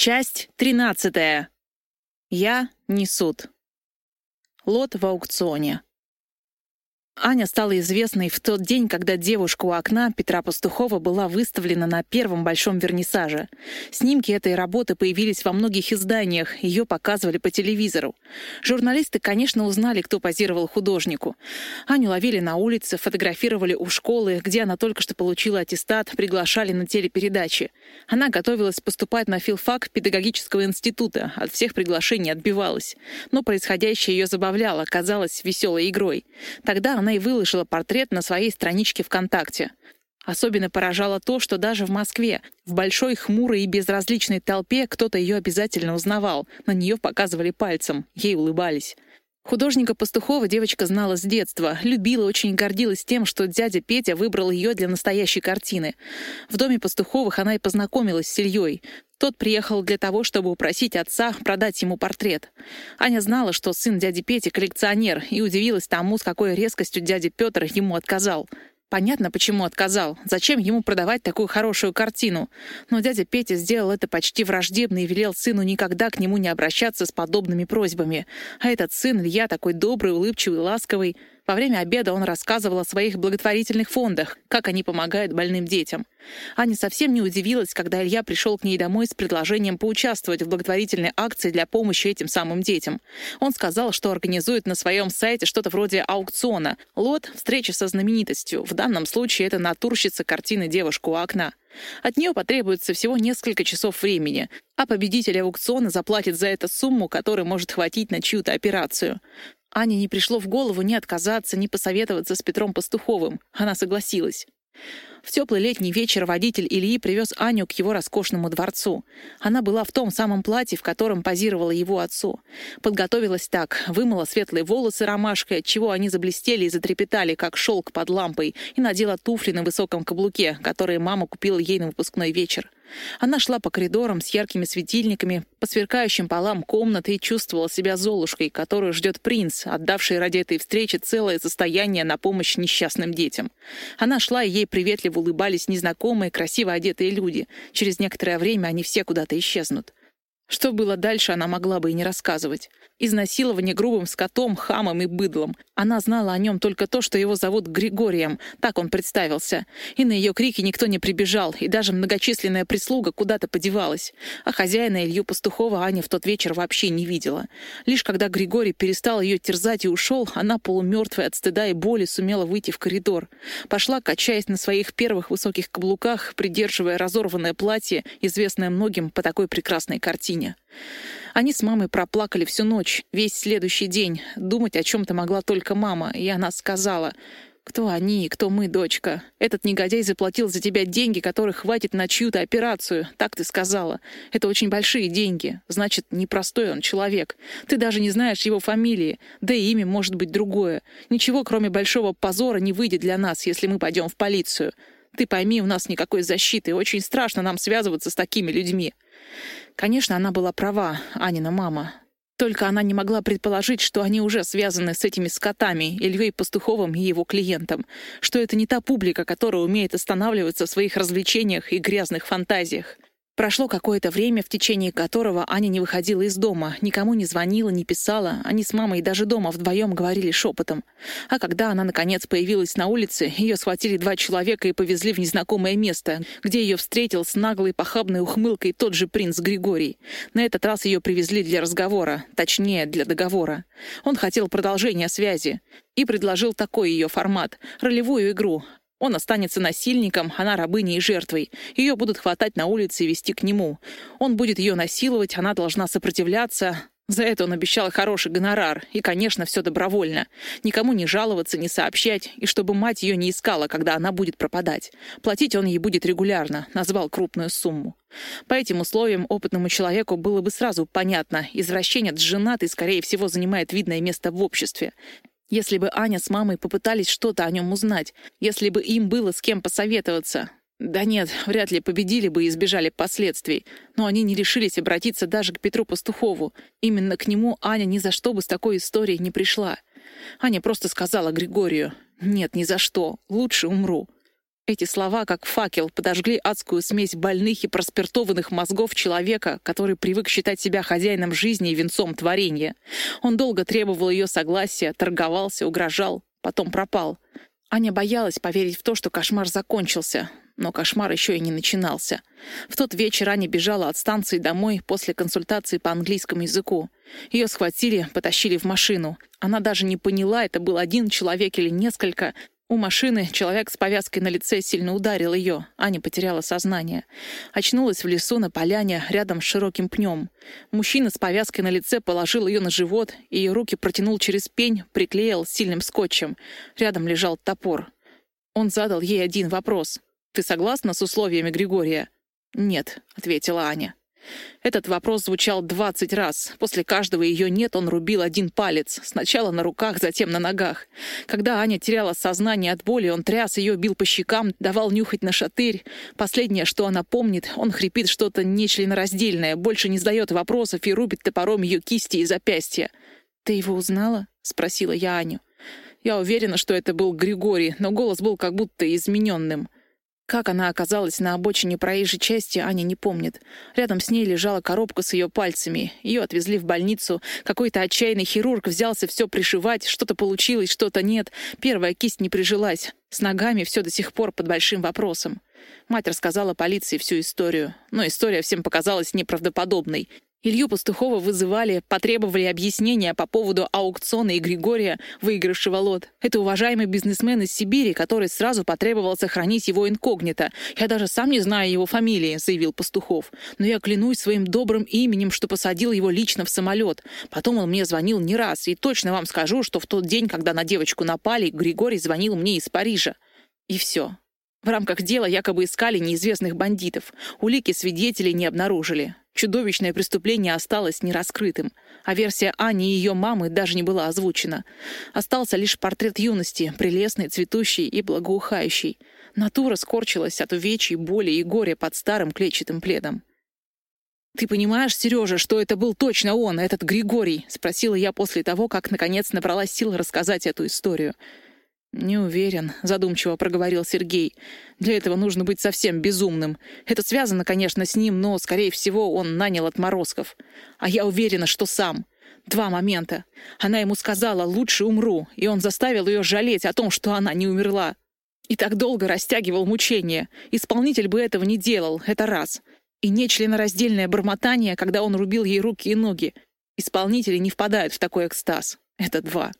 Часть тринадцатая. Я не суд. Лот в аукционе. Аня стала известной в тот день, когда девушка у окна Петра Пастухова была выставлена на первом большом вернисаже. Снимки этой работы появились во многих изданиях, ее показывали по телевизору. Журналисты, конечно, узнали, кто позировал художнику. Аню ловили на улице, фотографировали у школы, где она только что получила аттестат, приглашали на телепередачи. Она готовилась поступать на филфак педагогического института, от всех приглашений отбивалась. Но происходящее ее забавляло, казалось веселой игрой. Тогда она и выложила портрет на своей страничке ВКонтакте. Особенно поражало то, что даже в Москве, в большой хмурой и безразличной толпе, кто-то ее обязательно узнавал, на нее показывали пальцем, ей улыбались. Художника Пастухова девочка знала с детства, любила, очень гордилась тем, что дядя Петя выбрал ее для настоящей картины. В доме Пастуховых она и познакомилась с Ильей. Тот приехал для того, чтобы упросить отца продать ему портрет. Аня знала, что сын дяди Пети коллекционер, и удивилась тому, с какой резкостью дядя Петр ему отказал — Понятно, почему отказал. Зачем ему продавать такую хорошую картину? Но дядя Петя сделал это почти враждебно и велел сыну никогда к нему не обращаться с подобными просьбами. А этот сын, Илья, такой добрый, улыбчивый, ласковый. Во время обеда он рассказывал о своих благотворительных фондах, как они помогают больным детям. Аня совсем не удивилась, когда Илья пришел к ней домой с предложением поучаствовать в благотворительной акции для помощи этим самым детям. Он сказал, что организует на своем сайте что-то вроде аукциона. Лот — встреча со знаменитостью. В данном случае это натурщица картины «Девушка у окна». От нее потребуется всего несколько часов времени, а победитель аукциона заплатит за это сумму, которая может хватить на чью-то операцию. Ане не пришло в голову ни отказаться, ни посоветоваться с Петром Пастуховым. Она согласилась. В теплый летний вечер водитель Ильи привез Аню к его роскошному дворцу. Она была в том самом платье, в котором позировала его отцу. Подготовилась так, вымыла светлые волосы ромашкой, отчего они заблестели и затрепетали, как шелк под лампой, и надела туфли на высоком каблуке, которые мама купила ей на выпускной вечер. Она шла по коридорам с яркими светильниками, по сверкающим полам комнаты и чувствовала себя золушкой, которую ждет принц, отдавший ради этой встречи целое состояние на помощь несчастным детям. Она шла, и ей приветливо улыбались незнакомые, красиво одетые люди. Через некоторое время они все куда-то исчезнут. Что было дальше, она могла бы и не рассказывать. Изнасилование грубым скотом, хамом и быдлом. Она знала о нем только то, что его зовут Григорием, так он представился. И на ее крики никто не прибежал, и даже многочисленная прислуга куда-то подевалась. А хозяина Илью Пастухова Аня в тот вечер вообще не видела. Лишь когда Григорий перестал ее терзать и ушел, она, полумертвая от стыда и боли, сумела выйти в коридор. Пошла, качаясь на своих первых высоких каблуках, придерживая разорванное платье, известное многим по такой прекрасной картине картине. Они с мамой проплакали всю ночь, весь следующий день. Думать о чем-то могла только мама, и она сказала... «Кто они и кто мы, дочка? Этот негодяй заплатил за тебя деньги, которых хватит на чью-то операцию. Так ты сказала. Это очень большие деньги. Значит, непростой он человек. Ты даже не знаешь его фамилии. Да и имя может быть другое. Ничего, кроме большого позора, не выйдет для нас, если мы пойдем в полицию. Ты пойми, у нас никакой защиты. Очень страшно нам связываться с такими людьми». Конечно, она была права, Анина мама. Только она не могла предположить, что они уже связаны с этими скотами, Ильей Пастуховым и его клиентом, что это не та публика, которая умеет останавливаться в своих развлечениях и грязных фантазиях. Прошло какое-то время, в течение которого Аня не выходила из дома, никому не звонила, не писала. Они с мамой даже дома вдвоем говорили шепотом. А когда она, наконец, появилась на улице, ее схватили два человека и повезли в незнакомое место, где ее встретил с наглой похабной ухмылкой тот же принц Григорий. На этот раз ее привезли для разговора, точнее, для договора. Он хотел продолжения связи и предложил такой ее формат — ролевую игру, он останется насильником, она рабыней и жертвой. Ее будут хватать на улице и вести к нему. Он будет ее насиловать, она должна сопротивляться. За это он обещал хороший гонорар. И, конечно, все добровольно. Никому не жаловаться, не сообщать. И чтобы мать ее не искала, когда она будет пропадать. Платить он ей будет регулярно. Назвал крупную сумму. По этим условиям опытному человеку было бы сразу понятно. Извращенец женат и, скорее всего, занимает видное место в обществе. Если бы Аня с мамой попытались что-то о нем узнать, если бы им было с кем посоветоваться. Да нет, вряд ли победили бы и избежали последствий. Но они не решились обратиться даже к Петру Пастухову. Именно к нему Аня ни за что бы с такой историей не пришла. Аня просто сказала Григорию, «Нет, ни за что, лучше умру». Эти слова, как факел, подожгли адскую смесь больных и проспиртованных мозгов человека, который привык считать себя хозяином жизни и венцом творения. Он долго требовал ее согласия, торговался, угрожал, потом пропал. Аня боялась поверить в то, что кошмар закончился, но кошмар еще и не начинался. В тот вечер Аня бежала от станции домой после консультации по английскому языку. Ее схватили, потащили в машину. Она даже не поняла, это был один человек или несколько, у машины человек с повязкой на лице сильно ударил ее. Аня потеряла сознание. Очнулась в лесу на поляне рядом с широким пнем. Мужчина с повязкой на лице положил ее на живот, и ее руки протянул через пень, приклеил сильным скотчем. Рядом лежал топор. Он задал ей один вопрос. «Ты согласна с условиями Григория?» «Нет», — ответила Аня. Этот вопрос звучал двадцать раз. После каждого ее «нет» он рубил один палец. Сначала на руках, затем на ногах. Когда Аня теряла сознание от боли, он тряс ее, бил по щекам, давал нюхать на шатырь. Последнее, что она помнит, он хрипит что-то нечленораздельное, больше не задает вопросов и рубит топором ее кисти и запястья. «Ты его узнала?» — спросила я Аню. Я уверена, что это был Григорий, но голос был как будто измененным. Как она оказалась на обочине проезжей части, Аня не помнит. Рядом с ней лежала коробка с ее пальцами. Ее отвезли в больницу. Какой-то отчаянный хирург взялся все пришивать. Что-то получилось, что-то нет. Первая кисть не прижилась. С ногами все до сих пор под большим вопросом. Мать рассказала полиции всю историю. Но история всем показалась неправдоподобной. Илью Пастухова вызывали, потребовали объяснения по поводу аукциона и Григория, выигравшего лот. Это уважаемый бизнесмен из Сибири, который сразу потребовал сохранить его инкогнито. «Я даже сам не знаю его фамилии», — заявил Пастухов. «Но я клянусь своим добрым именем, что посадил его лично в самолет. Потом он мне звонил не раз, и точно вам скажу, что в тот день, когда на девочку напали, Григорий звонил мне из Парижа». И все. В рамках дела якобы искали неизвестных бандитов. Улики свидетелей не обнаружили. Чудовищное преступление осталось нераскрытым, а версия Ани и ее мамы даже не была озвучена. Остался лишь портрет юности, прелестный, цветущий и благоухающий. Натура скорчилась от увечий, боли и горя под старым клетчатым пледом. «Ты понимаешь, Сережа, что это был точно он, этот Григорий?» — спросила я после того, как, наконец, набралась сил рассказать эту историю. «Не уверен», — задумчиво проговорил Сергей. «Для этого нужно быть совсем безумным. Это связано, конечно, с ним, но, скорее всего, он нанял отморозков. А я уверена, что сам. Два момента. Она ему сказала «лучше умру», и он заставил ее жалеть о том, что она не умерла. И так долго растягивал мучения. Исполнитель бы этого не делал, это раз. И нечленораздельное бормотание, когда он рубил ей руки и ноги. Исполнители не впадают в такой экстаз. Это два.